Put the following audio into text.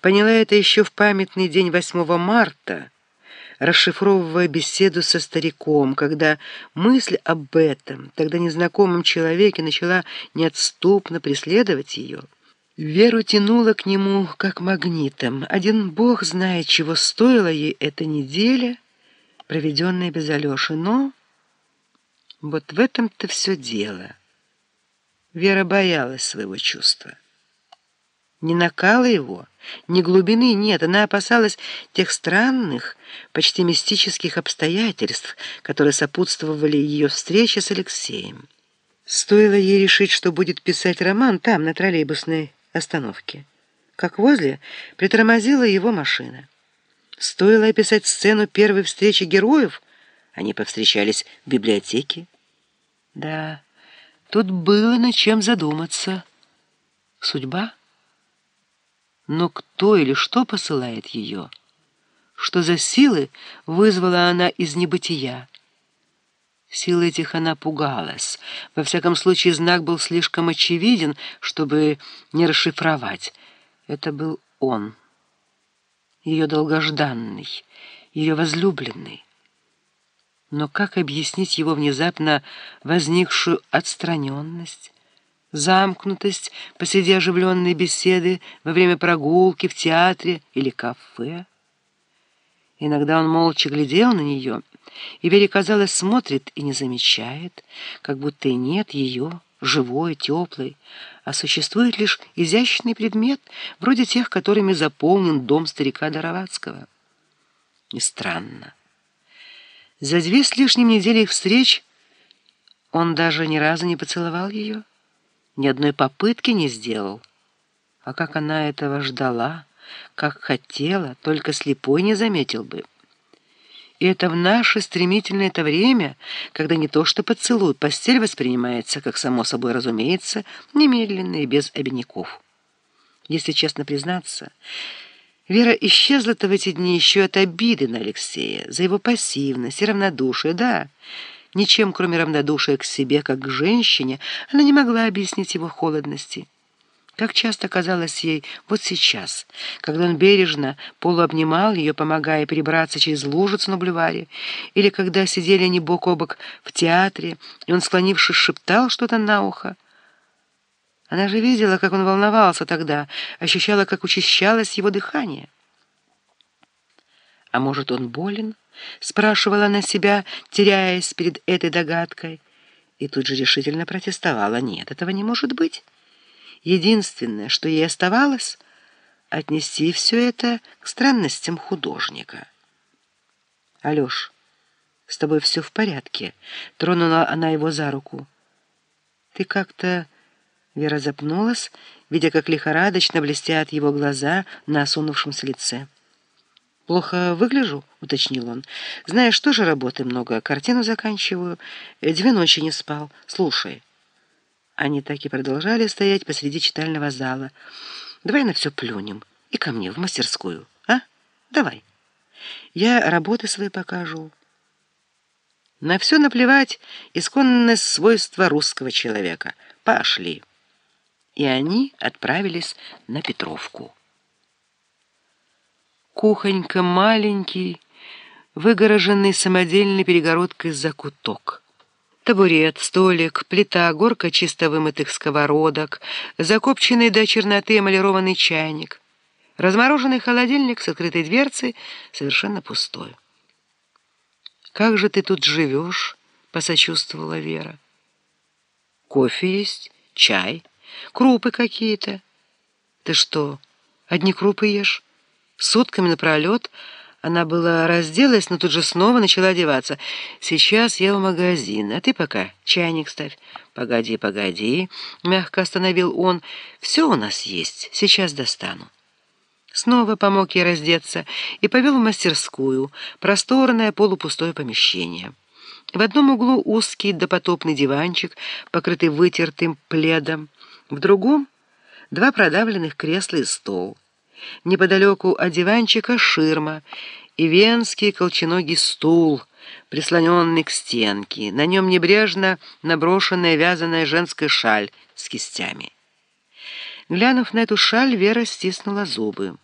Поняла это еще в памятный день 8 марта, расшифровывая беседу со стариком, когда мысль об этом, тогда незнакомом человеке, начала неотступно преследовать ее. Веру тянула к нему как магнитом. Один бог знает, чего стоила ей эта неделя, проведенная без Алеши. Но вот в этом-то все дело. Вера боялась своего чувства. Не накала его, ни глубины нет. Она опасалась тех странных, почти мистических обстоятельств, которые сопутствовали ее встрече с Алексеем. Стоило ей решить, что будет писать роман там, на троллейбусной остановке, как возле притормозила его машина. Стоило описать сцену первой встречи героев, они повстречались в библиотеке. Да, тут было над чем задуматься. Судьба? Но кто или что посылает ее? Что за силы вызвала она из небытия? Силы этих она пугалась. Во всяком случае, знак был слишком очевиден, чтобы не расшифровать. Это был он, ее долгожданный, ее возлюбленный. Но как объяснить его внезапно возникшую отстраненность? Замкнутость посреди оживленной беседы во время прогулки в театре или кафе. Иногда он молча глядел на нее, и Вере, казалось, смотрит и не замечает, как будто и нет ее, живой, теплой, а существует лишь изящный предмет, вроде тех, которыми заполнен дом старика Доровацкого. И странно. За две с лишним недели их встреч он даже ни разу не поцеловал ее ни одной попытки не сделал. А как она этого ждала, как хотела, только слепой не заметил бы. И это в наше стремительное это время, когда не то что поцелуй, постель воспринимается, как само собой разумеется, немедленно и без обиняков. Если честно признаться, Вера исчезла-то в эти дни еще от обиды на Алексея, за его пассивность и равнодушие, да, Ничем, кроме равнодушия к себе, как к женщине, она не могла объяснить его холодности. Как часто казалось ей вот сейчас, когда он бережно полуобнимал ее, помогая перебраться через лужицу на бульваре, или когда сидели они бок о бок в театре, и он, склонившись, шептал что-то на ухо. Она же видела, как он волновался тогда, ощущала, как учащалось его дыхание. А может, он болен? Спрашивала она себя, теряясь перед этой догадкой. И тут же решительно протестовала. Нет, этого не может быть. Единственное, что ей оставалось, отнести все это к странностям художника. «Алеш, с тобой все в порядке?» Тронула она его за руку. «Ты как-то...» Вера запнулась, видя, как лихорадочно блестят его глаза на осунувшемся лице. «Плохо выгляжу?» — уточнил он. «Знаешь, тоже работы много. Картину заканчиваю. Две ночи не спал. Слушай». Они так и продолжали стоять посреди читального зала. «Давай на все плюнем. И ко мне, в мастерскую. А? Давай. Я работы свои покажу». На все наплевать исконное свойство русского человека. Пошли. И они отправились на Петровку. Кухонька маленький, выгороженный самодельной перегородкой закуток. Табурет, столик, плита, горка чисто вымытых сковородок, закопченный до черноты эмалированный чайник, размороженный холодильник с открытой дверцей, совершенно пустой. «Как же ты тут живешь?» — посочувствовала Вера. «Кофе есть, чай, крупы какие-то». «Ты что, одни крупы ешь?» Сутками напролет она была разделась, но тут же снова начала одеваться. «Сейчас я в магазин, а ты пока чайник ставь». «Погоди, погоди», — мягко остановил он. «Все у нас есть, сейчас достану». Снова помог ей раздеться и повел в мастерскую, просторное полупустое помещение. В одном углу узкий допотопный диванчик, покрытый вытертым пледом, в другом — два продавленных кресла и стол — Неподалеку от диванчика ширма и венский колченогий стул, прислоненный к стенке. На нем небрежно наброшенная вязаная женская шаль с кистями. Глянув на эту шаль, Вера стиснула зубы.